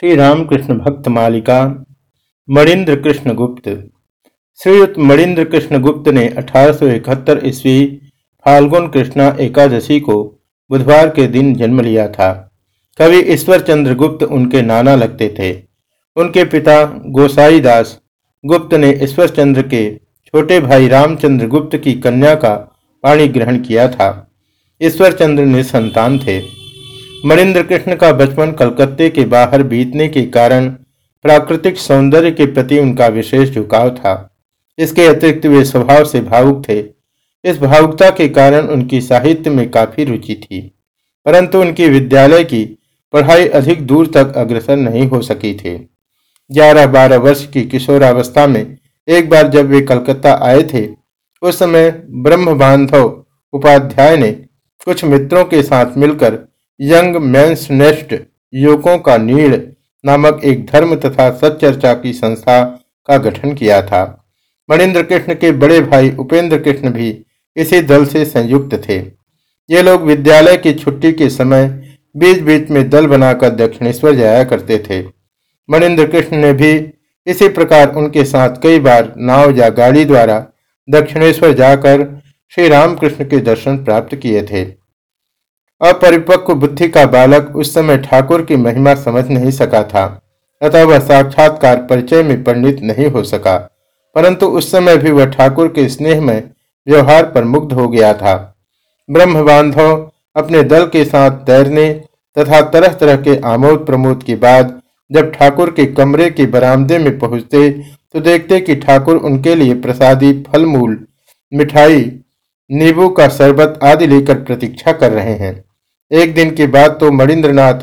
श्री रामकृष्ण भक्त मालिका मणिन्द्र कृष्ण गुप्त श्रीयुक्त मणिन्द्र कृष्ण गुप्त ने अठारह सौ ईस्वी फाल्गुन कृष्णा एकादशी को बुधवार के दिन जन्म लिया था। कवि ईश्वर चंद्र गुप्त उनके नाना लगते थे। उनके पिता गोसाई दास गुप्त ने ईश्वर चंद्र के छोटे भाई रामचंद्र गुप्त की कन्या का पाणी ग्रहण किया था। ईश्वर चंद्र ने संतान थे। मणिन्द्र कृष्ण का बचपन कलकत्ते के बाहर बीतने के कारण प्राकृतिक सौंदर्य के प्रति उनका विशेष झुकाव था। इसके अतिरिक्त वे स्वभाव से भावुक थे। इस भावुकता के कारण उनकी साहित्य में काफ़ी रुचि थी, परंतु उनकी विद्यालय की पढ़ाई अधिक दूर तक अग्रसर नहीं हो सकी थी। ग्यारह बारह वर्ष की किशोरावस्था में एक बार जब वे कलकत्ता आए थे, उस समय ब्रह्म बांधव उपाध्याय ने कुछ मित्रों के साथ मिलकर यंग मेंस नेस्ट युवकों का नीड़ नामक एक धर्म तथा सच्चर्चा की संस्था का गठन किया था। मणिन्द्र कृष्ण के बड़े भाई उपेंद्र कृष्ण भी इसी दल से संयुक्त थे। ये लोग विद्यालय की छुट्टी के समय बीच बीच में दल बनाकर दक्षिणेश्वर जाया करते थे। मणिन्द्र कृष्ण ने भी इसी प्रकार उनके साथ कई बार नाव या गाड़ी द्वारा दक्षिणेश्वर जाकर श्री रामकृष्ण के दर्शन प्राप्त किए थे। अपरिपक्व बुद्धि का बालक उस समय ठाकुर की महिमा समझ नहीं सका था, अतः वह साक्षात्कार परिचय में पंडित नहीं हो सका। परंतु उस समय भी वह ठाकुर के स्नेह में व्यवहार पर मुग्ध हो गया था। ब्रह्म बांधव अपने दल के साथ तैरने तथा तरह तरह के आमोद प्रमोद के बाद जब ठाकुर के कमरे के बरामदे में पहुँचते तो देखते कि ठाकुर उनके लिए प्रसादी फल मूल मिठाई नींबू का शरबत आदि लेकर प्रतीक्षा कर रहे हैं। एक दिन की बात तो मणिन्द्रनाथ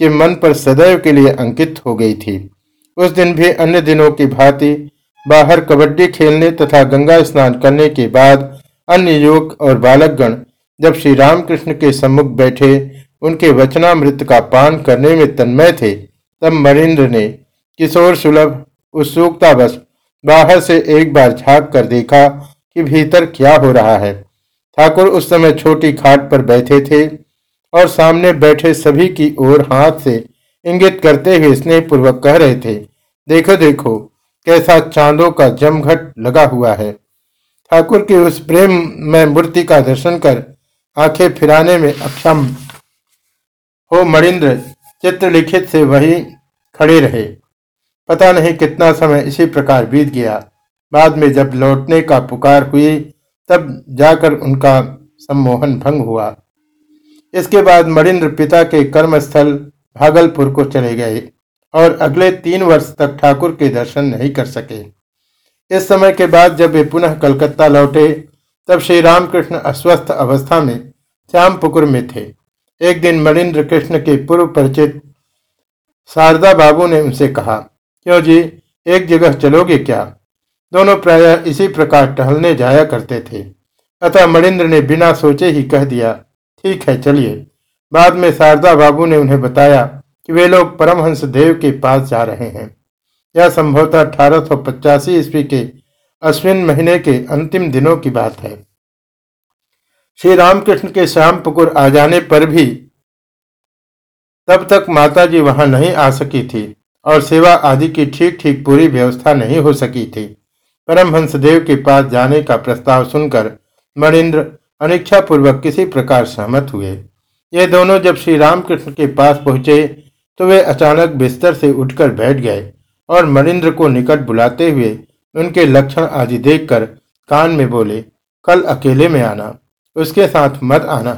के मन पर सदैव के लिए अंकित हो गई थी। उस दिन भी अन्य दिनों की भांति बाहर कबड्डी खेलने तथा गंगा स्नान करने के बाद अन्य युवक और बालकगण जब श्री रामकृष्ण के सम्मुख बैठे, उनके वचनामृत का पान करने में तन्मय थे, तब मरिंद्र ने किशोर सुलभ, उत्सुकतावश बाहर से एक बार झाँक कर देखा कि भीतर क्या हो रहा है। ठाकुर उस समय छोटी खाट पर बैठे थे और सामने बैठे सभी की ओर हाथ से इंगित करते हुए स्नेह पूर्वक कह रहे थे, देखो देखो, कैसा चांदों का जमघट लगा हुआ है। ठाकुर की उस प्रेम में मूर्ति का दर्शन कर आँखें फिराने में अक्षम हो मणिन्द्र चित्र लिखित से वही खड़े रहे। पता नहीं कितना समय इसी प्रकार बीत गया। बाद में जब लौटने का पुकार हुई, तब जाकर उनका सम्मोहन भंग हुआ। इसके बाद मणिन्द्र पिता के कर्मस्थल भागलपुर को चले गए और अगले तीन वर्ष तक ठाकुर के दर्शन नहीं कर सके। इस समय के बाद जब वे पुनः कलकत्ता लौटे, तब श्री रामकृष्ण अस्वस्थ अवस्था में श्यामपुकुर में थे। एक दिन मणिन्द्र कृष्ण के पूर्व परिचित शारदा बाबू ने उनसे कहा, क्यों जी, एक जगह चलोगे क्या? दोनों प्राय इसी प्रकार टहलने जाया करते थे। अतः मणिन्द्र ने बिना सोचे ही कह दिया, ठीक है, चलिए। बाद में शारदा बाबू ने उन्हें बताया कि वे लोग परमहंस देव के पास जा रहे हैं। यह संभवतः अठारह सौ पचासी ईस्वी के अश्विन महीने के अंतिम दिनों की बात है। श्री रामकृष्ण के श्याम पुकुर आ जाने पर भी तब तक माता जी वहाँ नहीं आ सकी थी और सेवा आदि की ठीक ठीक पूरी व्यवस्था नहीं हो सकी थी। परमहंस देव के पास जाने का प्रस्ताव सुनकर मणिन्द्र अनिच्छा पूर्वक किसी प्रकार सहमत हुए। ये दोनों जब श्री रामकृष्ण के पास पहुँचे तो वे अचानक बिस्तर से उठकर बैठ गए और मणिन्द्र को निकट बुलाते हुए उनके लक्षण आदि देखकर कान में बोले, कल अकेले में आना, उसके साथ मत आना।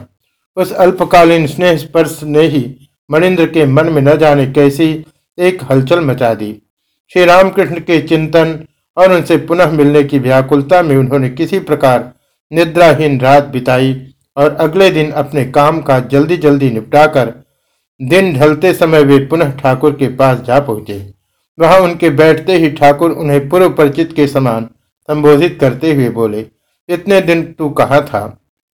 उस अल्पकालीन स्नेह स्पर्श ने ही मणिन्द्र के मन में न जाने कैसी एक हलचल मचा दी। श्री रामकृष्ण के चिंतन और उनसे पुनः मिलने की व्याकुलता में उन्होंने किसी प्रकार निद्राहीन रात बिताई और अगले दिन अपने काम का जल्दी जल्दी निपटाकर दिन ढलते समय वे पुनः ठाकुर के पास जा पहुँचे। वहाँ उनके बैठते ही ठाकुर उन्हें पूर्व परिचित के समान संबोधित करते हुए बोले, इतने दिन तू कहा था?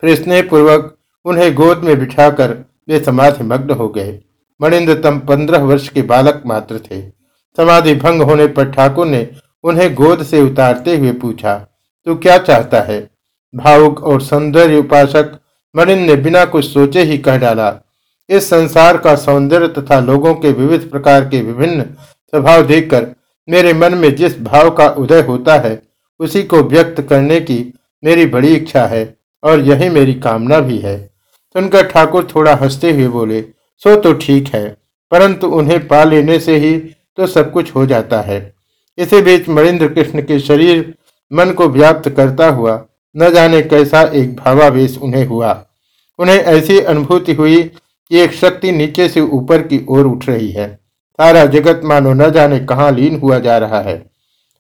फिर स्नेह पूर्वक उन्हें गोद में बिठाकर वे समाधि मग्न हो गए। मणिन्द्र तम पंद्रह वर्ष के बालक मात्र थे। समाधि भंग होने पर ठाकुर ने उन्हें गोद से उतारते हुए पूछा, तू क्या चाहता है? भावुक और सौंदर्य उपासक मणिन ने बिना कुछ सोचे ही कह डाला, इस संसार का सौंदर्य तथा लोगों के विविध प्रकार के विभिन्न स्वभाव देखकर मेरे मन में जिस भाव का उदय होता है, उसी को व्यक्त करने की मेरी बड़ी इच्छा है और यही मेरी कामना भी है। सुनकर ठाकुर थोड़ा हँसते हुए बोले, सो तो ठीक है, परंतु उन्हें पा लेने से ही तो सब कुछ हो जाता है। इसी बीच मणिन्द्र कृष्ण के शरीर मन को व्याप्त करता हुआ न जाने कैसा एक भावावेश उन्हें हुआ। उन्हें ऐसी अनुभूति हुई कि एक शक्ति नीचे से ऊपर की ओर उठ रही है। सारा जगत मानो न जाने कहाँ लीन हुआ जा रहा है।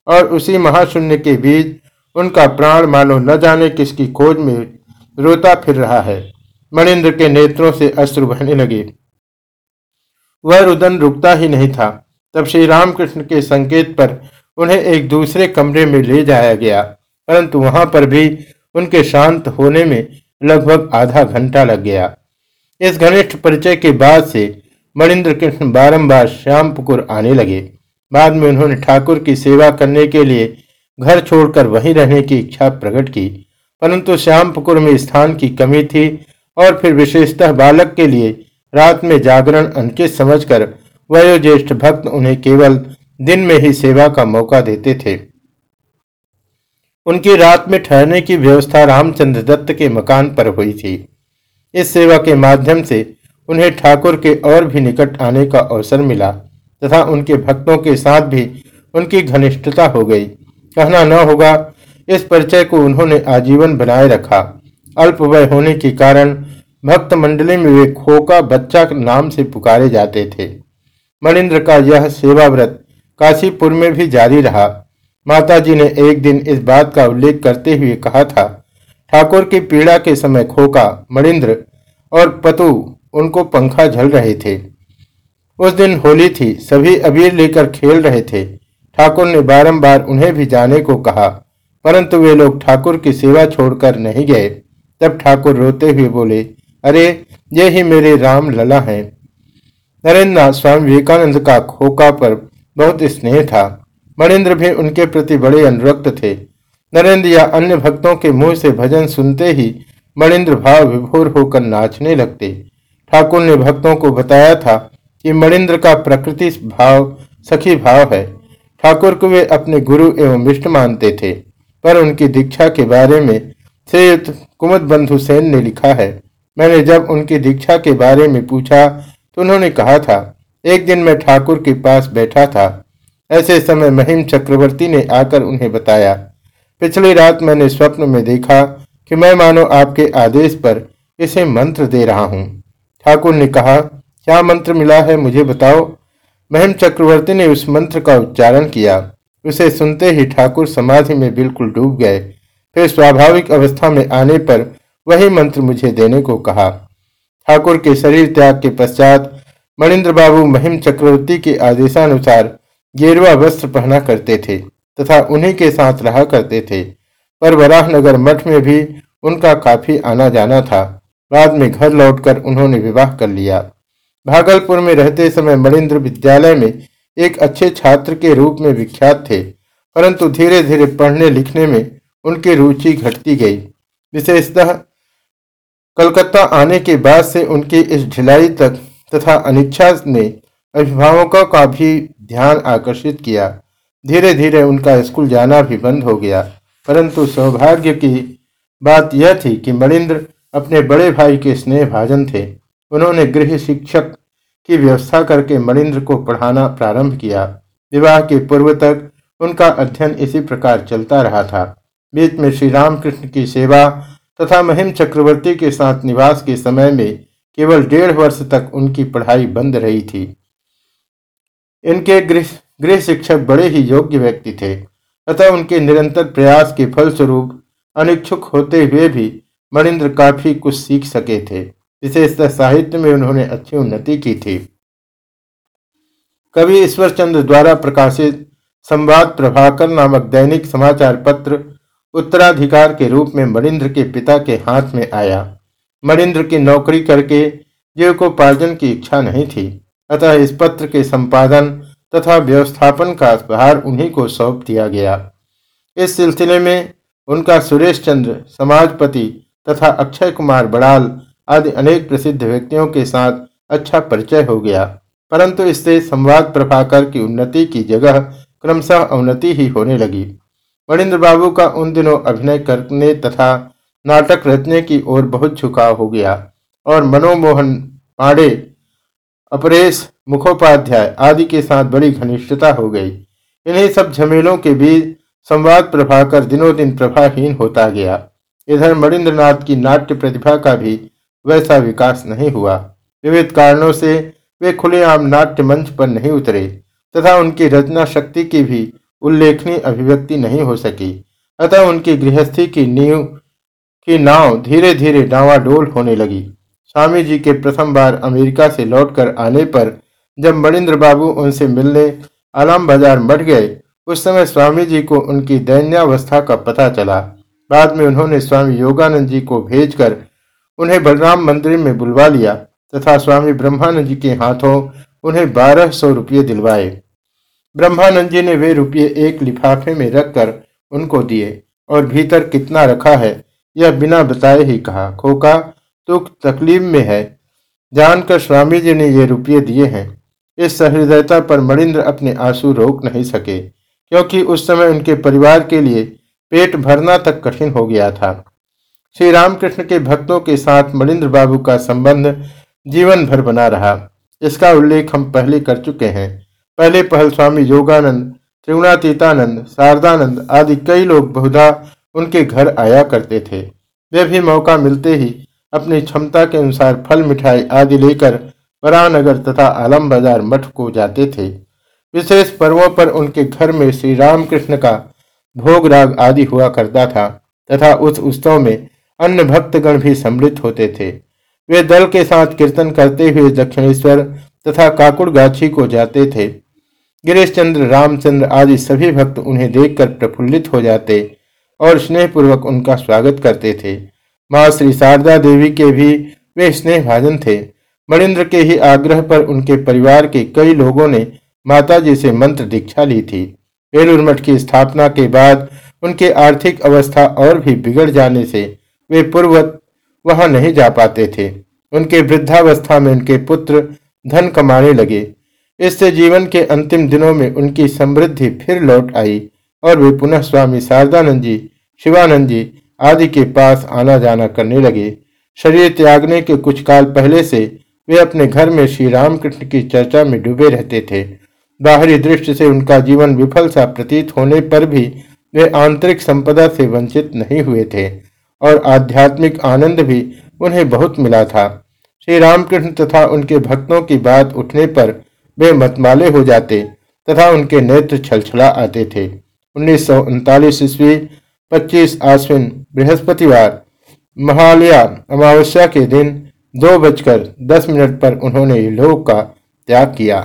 और उसी महाशून्य के बीच उनका प्राण मानो न जाने किसकी खोज में रोता फिर रहा है। मणिन्द्र के नेत्रों से अश्रु बहने लगे। वह रुदन रुकता ही नहीं था। तब श्री रामकृष्ण के संकेत पर उन्हें एक दूसरे कमरे में ले जाया गया, परंतु वहाँ पर भी उनके शांत होने में लगभग आधा घंटा लग गया। इस घनिष्ठ परिचय के बाद से मणिन्द्र कृष्ण बारम्बार श्यामपुकुर आने लगे। बाद में उन्होंने ठाकुर की सेवा करने के लिए घर छोड़कर वहीं रहने की इच्छा प्रकट की, परंतु श्यामपुकुर में स्थान की कमी थी और फिर विशेषतः बालक के लिए रात में जागरण अनुचित समझकर वयोज्येष्ठ भक्त उन्हें केवल दिन में ही सेवा का मौका देते थे। उनकी रात में ठहरने की व्यवस्था रामचंद्र दत्त के मकान पर हुई थी। इस सेवा के माध्यम से उन्हें ठाकुर के और भी निकट आने का अवसर मिला तथा उनके भक्तों के साथ भी उनकी घनिष्ठता हो गई। कहना न होगा, इस परिचय को उन्होंने आजीवन बनाए रखा। अल्प वय होने के कारण भक्त मंडली में वे खोका बच्चा नाम से पुकारे जाते थे। मणिन्द्र का यह सेवा व्रत काशीपुर में भी जारी रहा। माताजी ने एक दिन इस बात का उल्लेख करते हुए कहा था, ठाकुर की पीड़ा के समय खोका मणिन्द्र और पतु, उनको पंखा झल रहे थे। उस दिन होली थी, सभी अबीर लेकर खेल रहे थे। ठाकुर ने बारंबार उन्हें भी जाने को कहा, परंतु वे लोग ठाकुर की सेवा छोड़कर नहीं गए। तब ठाकुर रोते हुए बोले, अरे, ये ही मेरे राम लला हैं। नरेंद्र स्वामी विवेकानंद का खोका पर बहुत स्नेह था। मणिन्द्र भी उनके प्रति बड़े अनुरक्त थे। नरेंद्र या अन्य भक्तों के मुँह से भजन सुनते ही मणिन्द्र भाव विभोर होकर नाचने लगते। ठाकुर ने भक्तों को बताया था कि मणिन्द्र का प्रकृति भाव, सखी भाव है। ठाकुर को वे अपने गुरु एवं मिष्ट मानते थे, पर उनकी दीक्षा के बारे में श्रीयुक्त कुमुद बंधु सेन ने लिखा है। मैंने जब उनकी दीक्षा के बारे में पूछा तो उन्होंने कहा था, एक दिन मैं ठाकुर के पास बैठा था। ऐसे समय महिम चक्रवर्ती ने आकर उन्हें बताया, पिछली रात मैंने स्वप्न में देखा कि मैं मानो आपके आदेश पर इसे मंत्र दे रहा हूँ। ठाकुर ने कहा, क्या मंत्र मिला है मुझे बताओ। महिम चक्रवर्ती ने उस मंत्र का उच्चारण किया। उसे सुनते ही ठाकुर समाधि में बिल्कुल डूब गए। फिर स्वाभाविक अवस्था में आने पर वही मंत्र मुझे देने को कहा। ठाकुर के शरीर त्याग के पश्चात मणिन्द्र बाबू महिम चक्रवर्ती के आदेशानुसार गेरुआ वस्त्र पहना करते थे तथा उन्हीं के साथ रहा करते थे। पर वराहनगर मठ में भी उनका काफ़ी आना जाना था। बाद में घर लौटकर उन्होंने विवाह कर लिया। भागलपुर में रहते समय मणिन्द्र विद्यालय में एक अच्छे छात्र के रूप में विख्यात थे, परंतु धीरे धीरे पढ़ने लिखने में उनकी रुचि घटती गई। विशेषतः कलकत्ता आने के बाद से उनकी इस ढिलाई तक तथा अनिच्छा ने अभिभावकों का भी ध्यान आकर्षित किया। धीरे धीरे उनका स्कूल जाना भी बंद हो गया। परंतु सौभाग्य की बात यह थी कि मणिन्द्र अपने बड़े भाई के स्नेह भाजन थे। उन्होंने गृह शिक्षक की व्यवस्था करके मणिन्द्र को पढ़ाना प्रारंभ किया। विवाह के पूर्व तक उनका अध्ययन इसी प्रकार चलता रहा था। बीच में श्री रामकृष्ण की सेवा तथा महिम चक्रवर्ती के साथ निवास के समय में केवल डेढ़ वर्ष तक उनकी पढ़ाई बंद रही थी। इनके गृह गृह शिक्षक बड़े ही योग्य व्यक्ति थे, तथा उनके निरंतर प्रयास के फलस्वरूप अनिच्छुक होते हुए भी मणिन्द्र काफ़ी कुछ सीख सके थे, विशेषतः साहित्य में उन्होंने अच्छी उन्नति की थी। कवि ईश्वर चंद्र द्वारा प्रकाशित संवाद प्रभाकर नामक दैनिक समाचार पत्र उत्तराधिकार के रूप में मणिन्द्र के पिता के हाथ में आया। मणिन्द्र की नौकरी करके जीविकोपार्जन की इच्छा नहीं थी। अतः इस पत्र के संपादन तथा व्यवस्थापन का भार उन्हीं को सौंप दिया गया। इस सिलसिले में उनका सुरेश चंद्र, समाजपति तथा अक्षय कुमार बड़ाल आदि अनेक प्रसिद्ध व्यक्तियों के साथ अच्छा परिचय हो गया। परंतु इससे संवाद प्रभाकर की उन्नति की जगह क्रमशः अवनति ही होने लगी। मणिन्द्र बाबू का उन दिनों अभिनय करने तथा नाटक रचने की ओर बहुत झुकाव हो गया और मनोमोहन पांडे, अपरेश मुखोपाध्याय आदि के साथ बड़ी घनिष्ठता हो गई। इन्हीं सब झमेलों के बीच संवाद प्रभाकर दिनों दिन प्रभाहीन होता गया। इधर मणिन्द्रनाथ की नाट्य प्रतिभा का भी वैसा विकास नहीं हुआ। विविध कारणों से वे खुलेआम नाट्य मंच पर नहीं उतरे तथा उनकी रचना शक्ति की भी उल्लेखनीय अभिव्यक्ति नहीं हो सकी। अतः उनकी गृहस्थी की नींव, की नाव धीरे धीरे डावाडोल होने लगी। स्वामी जी के प्रथम बार अमेरिका से लौटकर आने पर जब मणिन्द्र बाबू उनसे मिलने आलम बाज़ार मट गए, उस समय स्वामी जी को उनकी दैन्यावस्था का पता चला। बाद में उन्होंने स्वामी योगानंद जी को भेजकर उन्हें बलराम मंदिर में बुलवा लिया तथा स्वामी ब्रह्मानंद जी के हाथों उन्हें बारह सौ रुपये दिलवाए। ब्रह्मानंद जी ने वे रुपये एक लिफाफे में रखकर उनको दिए और भीतर कितना रखा है, यह बिना बताए ही कहा खोका तो तकलीफ़ में है। जानकर स्वामी जी ने ये रुपये दिए हैं। इस सहृदयता पर मणिन्द्र अपने आँसू रोक नहीं सके, क्योंकि उस समय उनके परिवार के लिए पेट भरना तक कठिन हो गया था। श्री रामकृष्ण के भक्तों के साथ मणिन्द्र बाबू का संबंध जीवन भर बना रहा। इसका उल्लेख हम पहले कर चुके हैं। पहले पहल स्वामी योगानंद, त्रिगुणातीतानंद, शारदानंद आदि कई लोग बहुधा उनके घर आया करते थे। वे भी मौका मिलते ही अपनी क्षमता के अनुसार फल, मिठाई आदि लेकर वरानगर तथा आलम बाज़ार मठ को जाते थे। विशेष पर्वों पर उनके घर में श्री रामकृष्ण का भोग राग आदि हुआ करता था तथा उस उत्सव में अन्य भक्तगण भी सम्मिलित होते थे। वे दल के साथ कीर्तन करते हुए दक्षिणेश्वर तथा काकुड़ गाछी को जाते थे। गिरीश चंद्र रामचंद्र आदि सभी भक्त उन्हें देखकर प्रफुल्लित हो जाते और स्नेहपूर्वक उनका स्वागत करते थे। माँ श्री शारदा देवी के भी वे स्नेह भाजन थे। मणिन्द्र के ही आग्रह पर उनके परिवार के कई लोगों ने माताजी से मंत्र दीक्षा ली थी। बेलूर मठ की स्थापना के बाद उनकी आर्थिक अवस्था और भी बिगड़ जाने से वे पूर्वत वहाँ नहीं जा पाते थे। उनके वृद्धावस्था में उनके पुत्र धन कमाने लगे। इससे जीवन के अंतिम दिनों में उनकी समृद्धि फिर लौट आई और वे पुनः स्वामी शारदानंद जी, शिवानंद जी आदि के पास आना जाना करने लगे। शरीर त्यागने के कुछ काल पहले से वे अपने घर में श्री रामकृष्ण की चर्चा में डूबे रहते थे। बाहरी दृष्टि से उनका जीवन विफल सा प्रतीत होने पर भी वे आंतरिक संपदा से वंचित नहीं हुए थे और आध्यात्मिक आनंद भी उन्हें बहुत मिला था। श्री रामकृष्ण तथा उनके भक्तों की बात उठने पर वे मतमाले हो जाते तथा उनके नेत्र छलछला आते थे। उन्नीस सौ उनतालीस ईस्वी, पच्चीस आश्विन, बृहस्पतिवार, महालया अमावस्या के दिन दो बजकर दस मिनट पर उन्होंने लोक का त्याग किया।